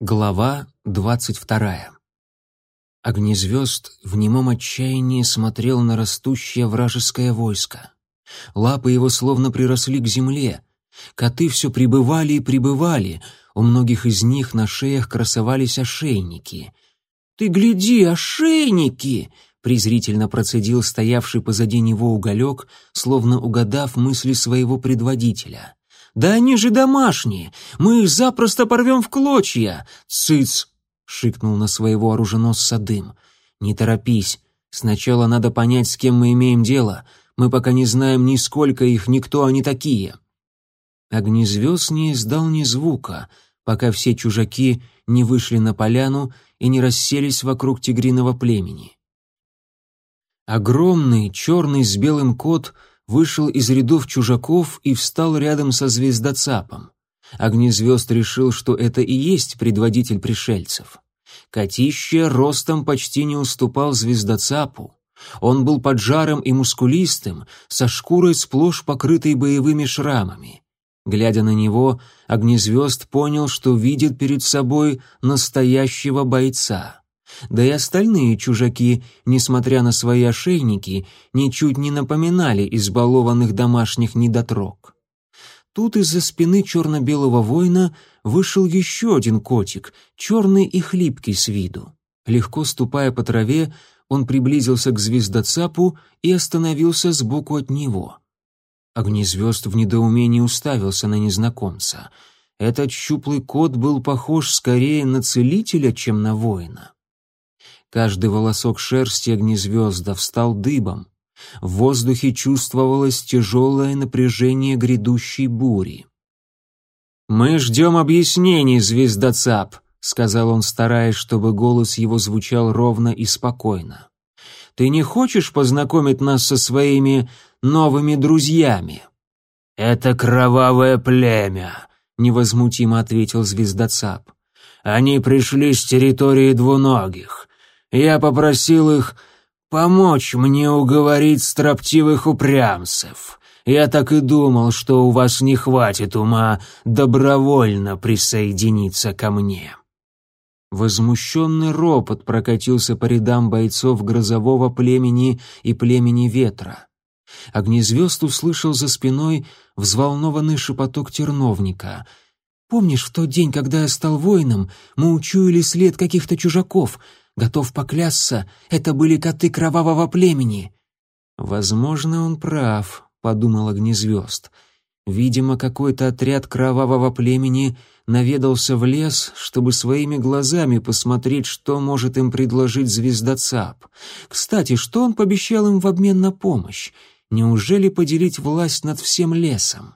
Глава двадцать вторая. Огнезвезд в немом отчаянии смотрел на растущее вражеское войско. Лапы его словно приросли к земле. Коты все прибывали и прибывали. У многих из них на шеях красовались ошейники. «Ты гляди, ошейники!» — презрительно процедил стоявший позади него уголек, словно угадав мысли своего предводителя — да они же домашние, мы их запросто порвем в клочья!» «Цыц!» — шикнул на своего оруженосца дым. «Не торопись, сначала надо понять, с кем мы имеем дело. Мы пока не знаем ни сколько их, ни кто они такие». Огнезвезд не издал ни звука, пока все чужаки не вышли на поляну и не расселись вокруг тигриного племени. Огромный черный с белым кот — вышел из рядов чужаков и встал рядом со звездоцапом. Огнезвезд решил, что это и есть предводитель пришельцев. Котище ростом почти не уступал звездоцапу. Он был поджарым и мускулистым, со шкурой сплошь покрытой боевыми шрамами. Глядя на него, Огнезвезд понял, что видит перед собой настоящего бойца. Да и остальные чужаки, несмотря на свои ошейники, ничуть не напоминали избалованных домашних недотрог. Тут из-за спины черно-белого воина вышел еще один котик, черный и хлипкий с виду. Легко ступая по траве, он приблизился к звездоцапу и остановился сбоку от него. Огнезвезд в недоумении уставился на незнакомца. Этот щуплый кот был похож скорее на целителя, чем на воина. Каждый волосок шерсти огнезвезда встал дыбом. В воздухе чувствовалось тяжелое напряжение грядущей бури. «Мы ждем объяснений, звездоцап», — сказал он, стараясь, чтобы голос его звучал ровно и спокойно. «Ты не хочешь познакомить нас со своими новыми друзьями?» «Это кровавое племя», — невозмутимо ответил звездоцап. «Они пришли с территории двуногих я попросил их помочь мне уговорить строптивых упрямцев. Я так и думал, что у вас не хватит ума добровольно присоединиться ко мне». Возмущенный ропот прокатился по рядам бойцов грозового племени и племени ветра. Огнезвезд услышал за спиной взволнованный шепоток терновника. «Помнишь, в тот день, когда я стал воином, мы учуяли след каких-то чужаков?» готов поклясться, это были коты кровавого племени». «Возможно, он прав», — подумал Огнезвезд. «Видимо, какой-то отряд кровавого племени наведался в лес, чтобы своими глазами посмотреть, что может им предложить звездоцап. Кстати, что он пообещал им в обмен на помощь? Неужели поделить власть над всем лесом?»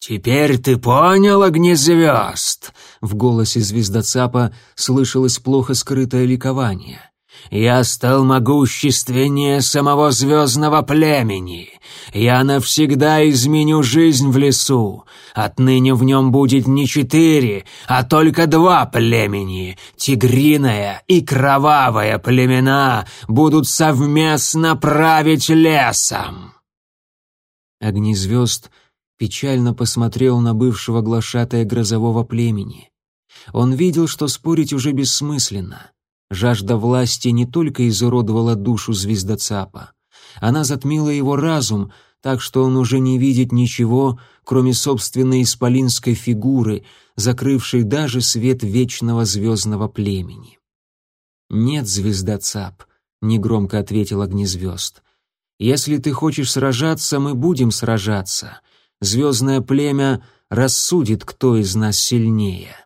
«Теперь ты понял, огнезвезд!» В голосе звездоцапа слышалось плохо скрытое ликование. «Я стал могущественнее самого звездного племени. Я навсегда изменю жизнь в лесу. Отныне в нем будет не четыре, а только два племени. Тигриное и кровавое племена будут совместно править лесом». Огнезвезд — печально посмотрел на бывшего глашатая грозового племени. Он видел, что спорить уже бессмысленно. Жажда власти не только изуродовала душу звездоцапа. Она затмила его разум, так что он уже не видит ничего, кроме собственной исполинской фигуры, закрывшей даже свет вечного звездного племени. «Нет, звездоцап», — негромко ответил огнезвезд. «Если ты хочешь сражаться, мы будем сражаться» звездное племя рассудит, кто из нас сильнее.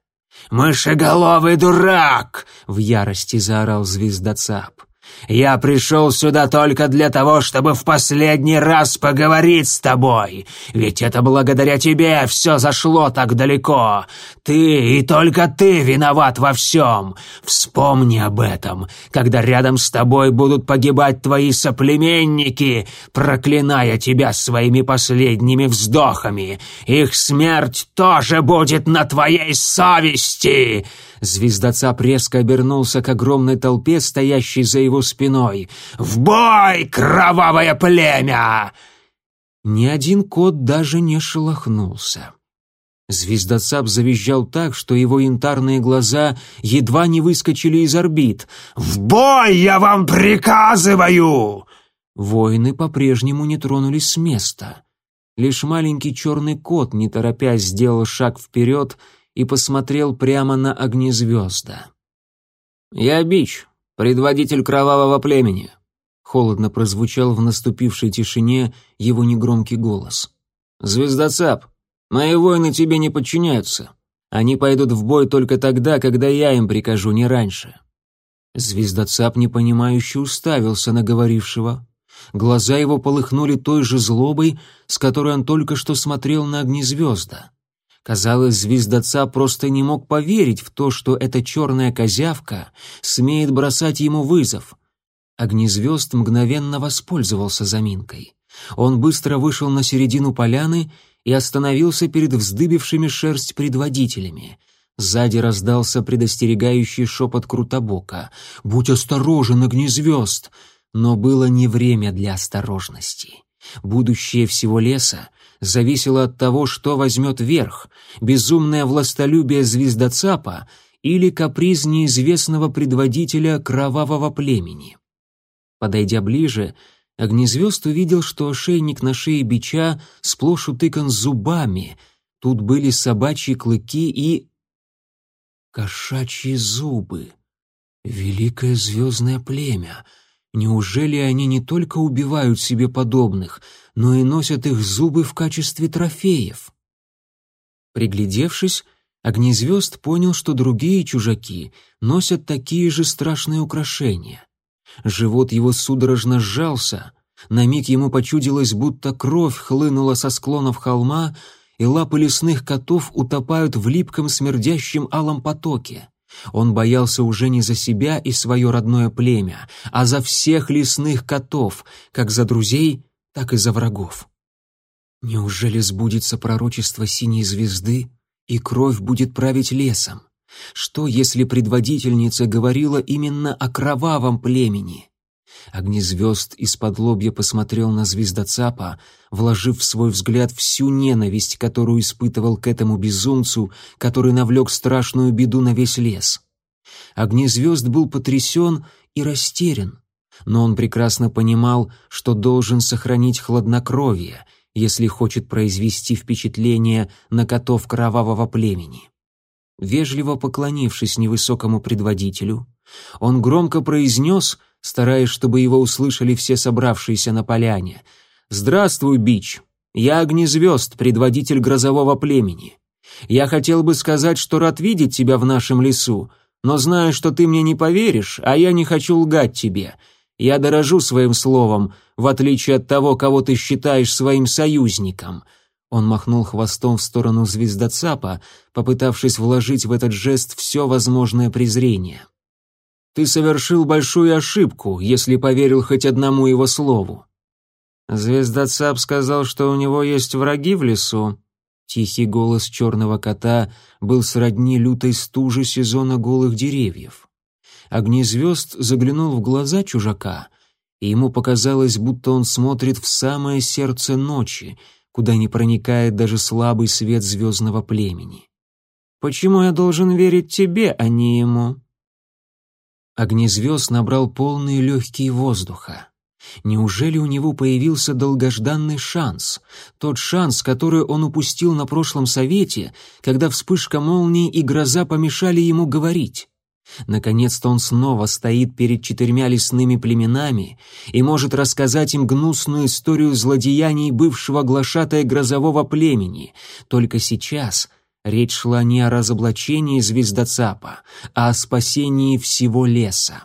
«Мышеголовый дурак!» — в ярости заорал звездоцап. Я пришел сюда только для того, чтобы в последний раз поговорить с тобой. Ведь это благодаря тебе все зашло так далеко. Ты и только ты виноват во всем. Вспомни об этом, когда рядом с тобой будут погибать твои соплеменники, проклиная тебя своими последними вздохами. Их смерть тоже будет на твоей совести!» Звездоцап резко обернулся к огромной толпе, стоящей за его его спиной. «В бой, кровавое племя!» Ни один кот даже не шелохнулся. Звездоцап завизжал так, что его янтарные глаза едва не выскочили из орбит. «В бой я вам приказываю!» Воины по-прежнему не тронулись с места. Лишь маленький черный кот, не торопясь, сделал шаг вперед и посмотрел прямо на огнезвезда. «Я бич», Предводитель кровавого племени!» Холодно прозвучал в наступившей тишине его негромкий голос. «Звездоцап, мои воины тебе не подчиняются. Они пойдут в бой только тогда, когда я им прикажу, не раньше». Звездоцап непонимающе уставился на говорившего. Глаза его полыхнули той же злобой, с которой он только что смотрел на огнезвезда. Казалось, звездоца просто не мог поверить в то, что эта черная козявка смеет бросать ему вызов. Огнезвезд мгновенно воспользовался заминкой. Он быстро вышел на середину поляны и остановился перед вздыбившими шерсть предводителями. Сзади раздался предостерегающий шепот Крутобока. «Будь осторожен, огнезвезд!» Но было не время для осторожности. Будущее всего леса зависело от того, что возьмет верх — безумное властолюбие звездоцапа или каприз неизвестного предводителя кровавого племени. Подойдя ближе, Огнезвезд увидел, что ошейник на шее бича сплошь утыкан зубами. Тут были собачьи клыки и... кошачьи зубы. Великое звездное племя — Неужели они не только убивают себе подобных, но и носят их зубы в качестве трофеев? Приглядевшись, Огнезвезд понял, что другие чужаки носят такие же страшные украшения. Живот его судорожно сжался, на миг ему почудилось, будто кровь хлынула со склонов холма, и лапы лесных котов утопают в липком смердящем алом потоке. Он боялся уже не за себя и свое родное племя, а за всех лесных котов, как за друзей, так и за врагов. Неужели сбудется пророчество синей звезды, и кровь будет править лесом? Что, если предводительница говорила именно о кровавом племени? Огни звезд из-под лобья посмотрел на звездоцапа, вложив в свой взгляд всю ненависть, которую испытывал к этому безумцу, который навлек страшную беду на весь лес. Огнезвезд был потрясен и растерян, но он прекрасно понимал, что должен сохранить хладнокровие, если хочет произвести впечатление на котов кровавого племени. Вежливо поклонившись невысокому предводителю, он громко произнес — стараясь, чтобы его услышали все собравшиеся на поляне. «Здравствуй, Бич! Я Огнезвезд, предводитель грозового племени. Я хотел бы сказать, что рад видеть тебя в нашем лесу, но знаю, что ты мне не поверишь, а я не хочу лгать тебе. Я дорожу своим словом, в отличие от того, кого ты считаешь своим союзником». Он махнул хвостом в сторону звездоцапа, попытавшись вложить в этот жест все возможное презрение. — ты совершил большую ошибку, если поверил хоть одному его слову». «Звезда Цап сказал, что у него есть враги в лесу». Тихий голос черного кота был сродни лютой стуже сезона голых деревьев. Огнезвезд заглянул в глаза чужака, и ему показалось, будто он смотрит в самое сердце ночи, куда не проникает даже слабый свет звездного племени. «Почему я должен верить тебе, а не ему?» Огнезвезд набрал полные легкие воздуха. Неужели у него появился долгожданный шанс? Тот шанс, который он упустил на прошлом совете, когда вспышка молнии и гроза помешали ему говорить. Наконец-то он снова стоит перед четырьмя лесными племенами и может рассказать им гнусную историю злодеяний бывшего глашатая грозового племени. Только сейчас — Речь шла не о разоблачении звездоцапа, а о спасении всего леса.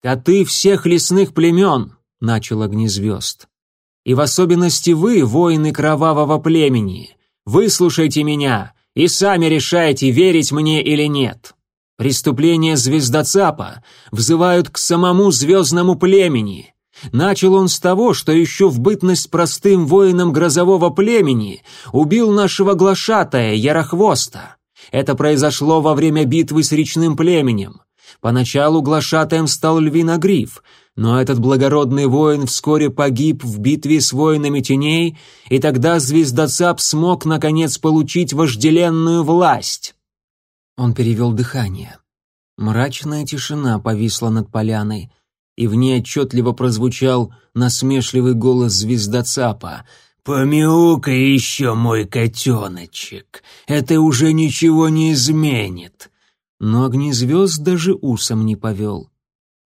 «Коты всех лесных племен!» — начал огнезвезд. «И в особенности вы, воины кровавого племени, выслушайте меня и сами решайте, верить мне или нет. Преступления звездоцапа взывают к самому звездному племени, Начал он с того, что еще в бытность простым воином грозового племени убил нашего глашатая Ярохвоста. Это произошло во время битвы с речным племенем. Поначалу глашатаем стал львиногриф, но этот благородный воин вскоре погиб в битве с воинами теней, и тогда звездоцап смог, наконец, получить вожделенную власть. Он перевел дыхание. Мрачная тишина повисла над поляной — и в ней отчетливо прозвучал насмешливый голос звездоцапа. «Помяукай еще, мой котеночек, это уже ничего не изменит». Но огнезвезд даже усом не повел.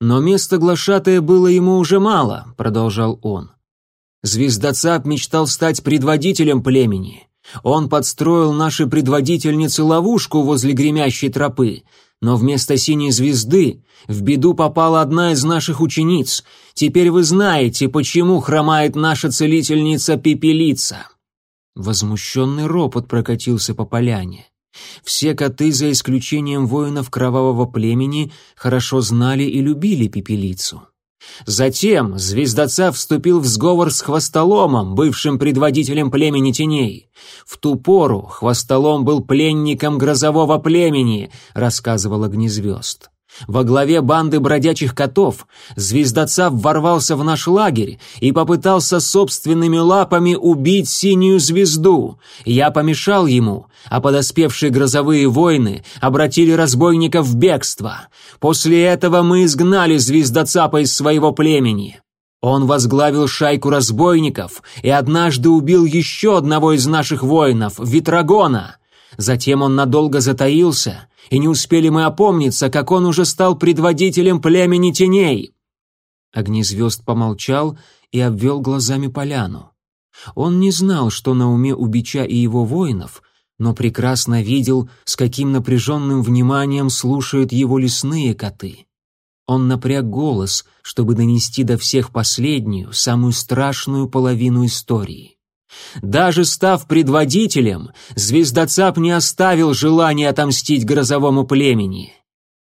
«Но место глашатая было ему уже мало», — продолжал он. «Звездоцап мечтал стать предводителем племени. Он подстроил нашей предводительнице ловушку возле гремящей тропы. Но вместо синей звезды в беду попала одна из наших учениц. Теперь вы знаете, почему хромает наша целительница Пепелица». Возмущенный ропот прокатился по поляне. Все коты, за исключением воинов кровавого племени, хорошо знали и любили Пепелицу. Затем звездоца вступил в сговор с Хвостоломом, бывшим предводителем племени теней. В ту пору Хвостолом был пленником грозового племени, рассказывал огнезвезд во главе банды бродячих котов, звездоцап ворвался в наш лагерь и попытался собственными лапами убить синюю звезду. Я помешал ему, а подоспевшие грозовые войны обратили разбойников в бегство. После этого мы изгнали звездоцапа из своего племени. Он возглавил шайку разбойников и однажды убил еще одного из наших воинов, Витрагона. Затем он надолго затаился и не успели мы опомниться, как он уже стал предводителем племени теней. Огнезвезд помолчал и обвел глазами поляну. Он не знал, что на уме у Бича и его воинов, но прекрасно видел, с каким напряженным вниманием слушают его лесные коты. Он напряг голос, чтобы донести до всех последнюю, самую страшную половину истории. Даже став предводителем, звездоцап не оставил желания отомстить грозовому племени.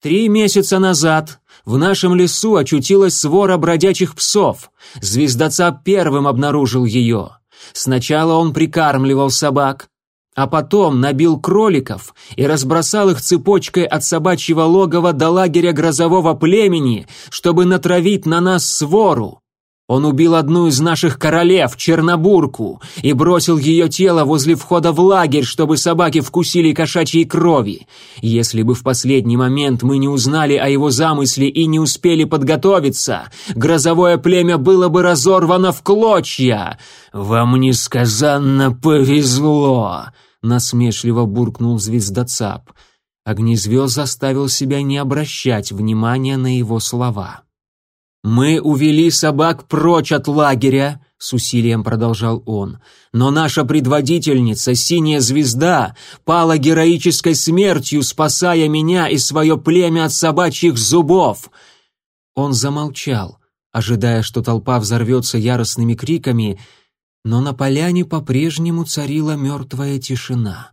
Три месяца назад в нашем лесу очутилась свора бродячих псов. Звездоцап первым обнаружил ее. Сначала он прикармливал собак, а потом набил кроликов и разбросал их цепочкой от собачьего логова до лагеря грозового племени, чтобы натравить на нас свору. Он убил одну из наших королев, Чернобурку, и бросил ее тело возле входа в лагерь, чтобы собаки вкусили кошачьей крови. Если бы в последний момент мы не узнали о его замысле и не успели подготовиться, грозовое племя было бы разорвано в клочья. Вам несказанно повезло, насмешливо буркнул звездоцап. Огнезвезд заставил себя не обращать внимания на его слова. «Мы увели собак прочь от лагеря», — с усилием продолжал он, «но наша предводительница, синяя звезда, пала героической смертью, спасая меня и свое племя от собачьих зубов». Он замолчал, ожидая, что толпа взорвется яростными криками, но на поляне по-прежнему царила мертвая тишина.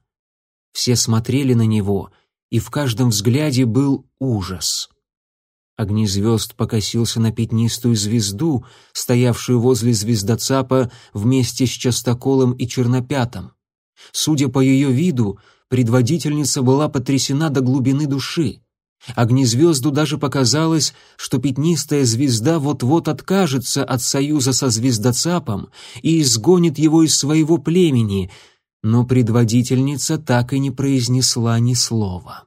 Все смотрели на него, и в каждом взгляде был ужас. Огни звезд покосился на пятнистую звезду, стоявшую возле звездоцапа вместе с частоколом и чернопятом. Судя по ее виду, предводительница была потрясена до глубины души. Огнезвезду даже показалось, что пятнистая звезда вот-вот откажется от союза со звездоцапом и изгонит его из своего племени, но предводительница так и не произнесла ни слова.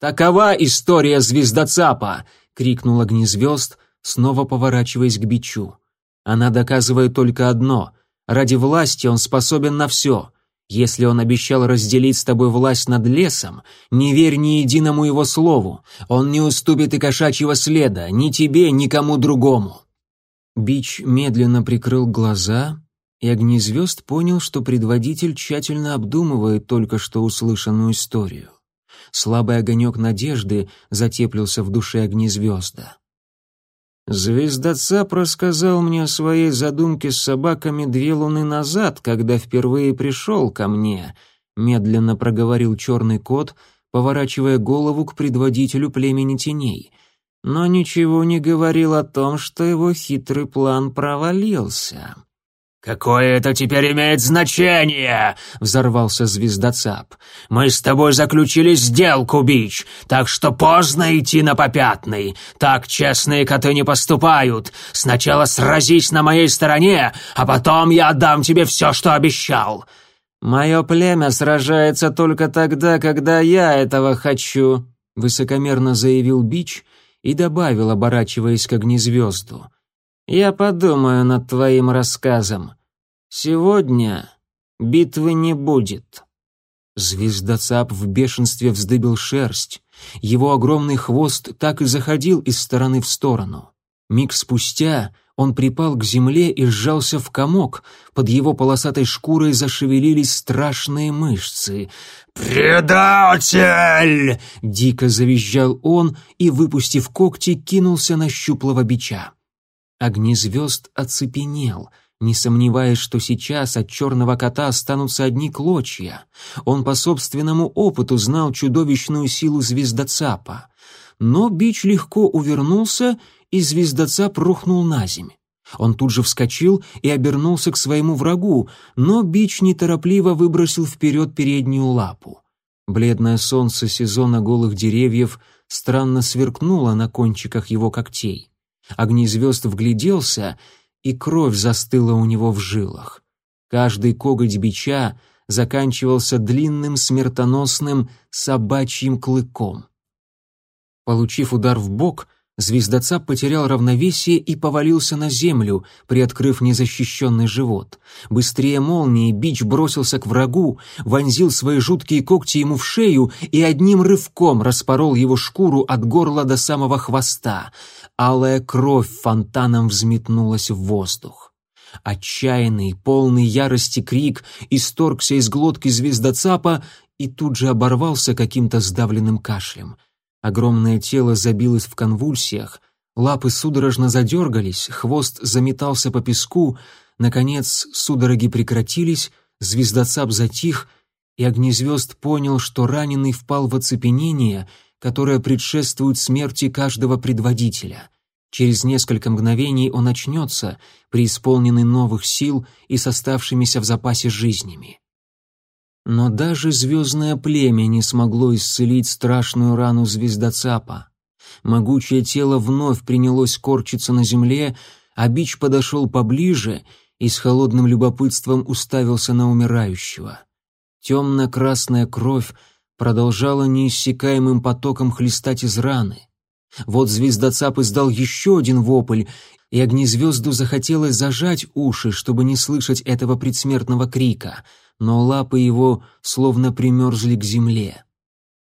«Такова история звездоцапа!» — крикнула огнезвезд, снова поворачиваясь к бичу. «Она доказывает только одно. Ради власти он способен на все. Если он обещал разделить с тобой власть над лесом, не верь ни единому его слову. Он не уступит и кошачьего следа, ни тебе, ни кому другому». Бич медленно прикрыл глаза, и огнезвезд понял, что предводитель тщательно обдумывает только что услышанную историю слабый огонек надежды затеплился в душе огни звезда. Звездоцап рассказал мне о своей задумке с собаками две луны назад, когда впервые пришел ко мне, медленно проговорил черный кот, поворачивая голову к предводителю племени теней, но ничего не говорил о том, что его хитрый план провалился. «Какое это теперь имеет значение?» — взорвался звездоцап. «Мы с тобой заключили сделку, Бич, так что поздно идти на попятный. Так честные коты не поступают. Сначала сразись на моей стороне, а потом я отдам тебе все, что обещал». «Мое племя сражается только тогда, когда я этого хочу», — высокомерно заявил Бич и добавил, оборачиваясь к огнезвезду. Я подумаю над твоим рассказом. Сегодня битвы не будет». Звездоцап в бешенстве вздыбил шерсть. Его огромный хвост так и заходил из стороны в сторону. Миг спустя он припал к земле и сжался в комок. Под его полосатой шкурой зашевелились страшные мышцы. «Предатель!» — дико завизжал он и, выпустив когти, кинулся на щуплого бича. Огни звезд оцепенел, не сомневаясь, что сейчас от черного кота останутся одни клочья. Он по собственному опыту знал чудовищную силу звездоцапа. Но бич легко увернулся, и звездоцап рухнул на земь. Он тут же вскочил и обернулся к своему врагу, но бич неторопливо выбросил вперед переднюю лапу. Бледное солнце сезона голых деревьев странно сверкнуло на кончиках его когтей. Огни звезд вгляделся, и кровь застыла у него в жилах. Каждый коготь бича заканчивался длинным смертоносным собачьим клыком. Получив удар в бок, Звездоцап потерял равновесие и повалился на землю, приоткрыв незащищенный живот. Быстрее молнии бич бросился к врагу, вонзил свои жуткие когти ему в шею и одним рывком распорол его шкуру от горла до самого хвоста. Алая кровь фонтаном взметнулась в воздух. Отчаянный, полный ярости крик исторгся из глотки звездоцапа и тут же оборвался каким-то сдавленным кашлем — Огромное тело забилось в конвульсиях, лапы судорожно задергались, хвост заметался по песку, наконец судороги прекратились, звездоцап затих, и огнезвезд понял, что раненый впал в оцепенение, которое предшествует смерти каждого предводителя. Через несколько мгновений он очнется, преисполненный новых сил и с оставшимися в запасе жизнями. Но даже звездное племя не смогло исцелить страшную рану звездоцапа. Могучее тело вновь принялось корчиться на земле, а бич подошел поближе и с холодным любопытством уставился на умирающего. Темно-красная кровь продолжала неиссякаемым потоком хлестать из раны. Вот звездоцап издал еще один вопль, и огнезвезду захотелось зажать уши, чтобы не слышать этого предсмертного крика — но лапы его словно примерзли к земле.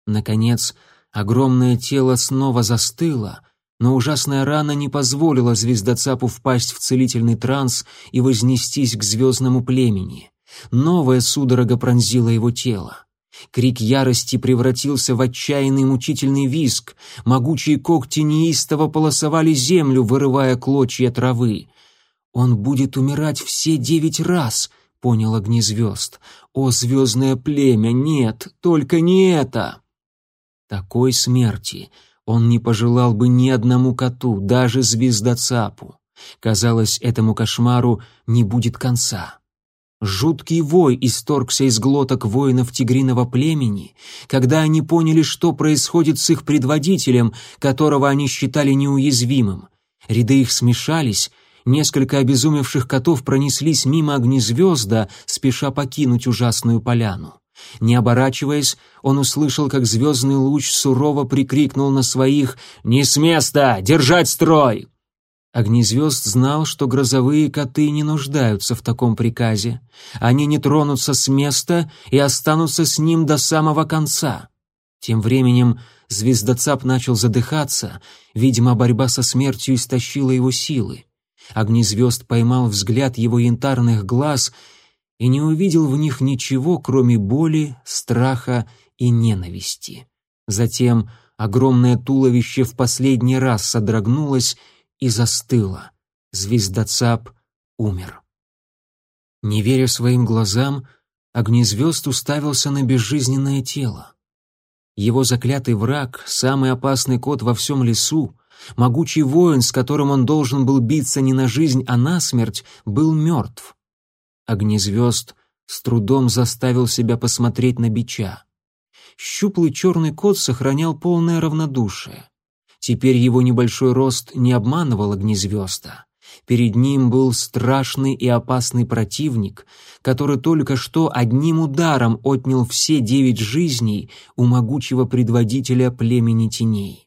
Наконец, огромное тело снова застыло, но ужасная рана не позволила звездоцапу впасть в целительный транс и вознестись к звездному племени. Новая судорога пронзила его тело. Крик ярости превратился в отчаянный мучительный визг. Могучие когти неистово полосовали землю, вырывая клочья травы. «Он будет умирать все девять раз!» понял огни звезд. «О, звездное племя, нет, только не это!» Такой смерти он не пожелал бы ни одному коту, даже звездоцапу. Казалось, этому кошмару не будет конца. Жуткий вой исторгся из глоток воинов тигриного племени, когда они поняли, что происходит с их предводителем, которого они считали неуязвимым. Ряды их смешались, Несколько обезумевших котов пронеслись мимо огнезвезда, спеша покинуть ужасную поляну. Не оборачиваясь, он услышал, как звездный луч сурово прикрикнул на своих «Не с места! Держать строй!» Огнезвезд знал, что грозовые коты не нуждаются в таком приказе. Они не тронутся с места и останутся с ним до самого конца. Тем временем звездоцап начал задыхаться, видимо, борьба со смертью истощила его силы. Огнизвезд поймал взгляд его янтарных глаз и не увидел в них ничего, кроме боли, страха и ненависти. Затем огромное туловище в последний раз содрогнулось и застыло. Звездоцап умер. Не веря своим глазам, Огнезвезд уставился на безжизненное тело. Его заклятый враг, самый опасный кот во всем лесу, Могучий воин, с которым он должен был биться не на жизнь, а на смерть, был мертв. Огнезвезд с трудом заставил себя посмотреть на бича. Щуплый черный кот сохранял полное равнодушие. Теперь его небольшой рост не обманывал огнезвезда. Перед ним был страшный и опасный противник, который только что одним ударом отнял все девять жизней у могучего предводителя племени теней.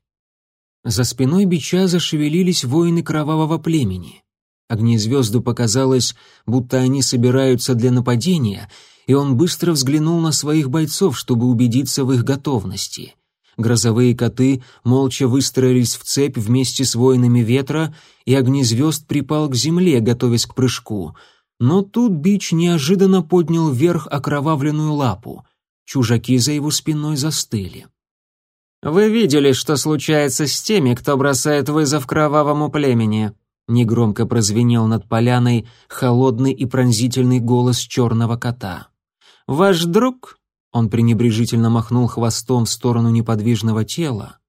За спиной бича зашевелились воины кровавого племени. Огнезвезду показалось, будто они собираются для нападения, и он быстро взглянул на своих бойцов, чтобы убедиться в их готовности. Грозовые коты молча выстроились в цепь вместе с воинами ветра, и огнезвезд припал к земле, готовясь к прыжку. Но тут бич неожиданно поднял вверх окровавленную лапу. Чужаки за его спиной застыли. «Вы видели, что случается с теми, кто бросает вызов кровавому племени?» Негромко прозвенел над поляной холодный и пронзительный голос черного кота. «Ваш друг...» — он пренебрежительно махнул хвостом в сторону неподвижного тела.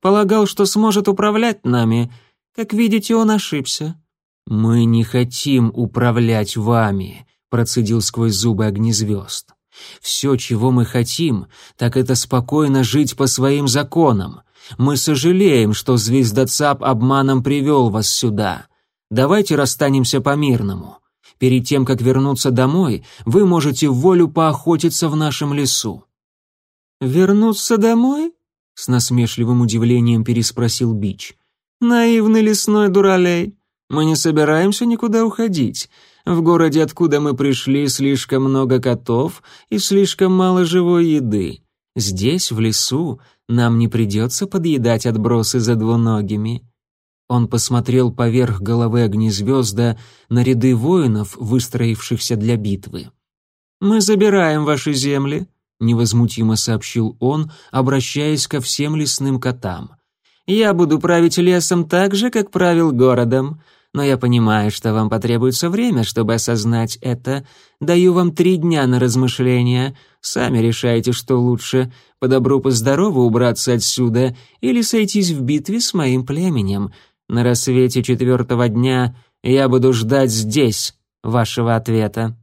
«Полагал, что сможет управлять нами. Как видите, он ошибся». «Мы не хотим управлять вами», — процедил сквозь зубы огнезвезд. Все, чего мы хотим, так это спокойно жить по своим законам. Мы сожалеем, что звездоцап обманом привел вас сюда. Давайте расстанемся по-мирному. Перед тем, как вернуться домой, вы можете в волю поохотиться в нашем лесу». «Вернуться домой?» — с насмешливым удивлением переспросил Бич. «Наивный лесной дуралей. Мы не собираемся никуда уходить. В городе, откуда мы пришли, слишком много котов и слишком мало живой еды. Здесь, в лесу, нам не придется подъедать отбросы за двуногими». Он посмотрел поверх головы огнезвезда на ряды воинов, выстроившихся для битвы. «Мы забираем ваши земли», — невозмутимо сообщил он, обращаясь ко всем лесным котам. «Я буду править лесом так же, как правил городом но я понимаю, что вам потребуется время, чтобы осознать это. Даю вам три дня на размышления. Сами решайте, что лучше, по добру, по здорову убраться отсюда или сойтись в битве с моим племенем. На рассвете четвертого дня я буду ждать здесь вашего ответа».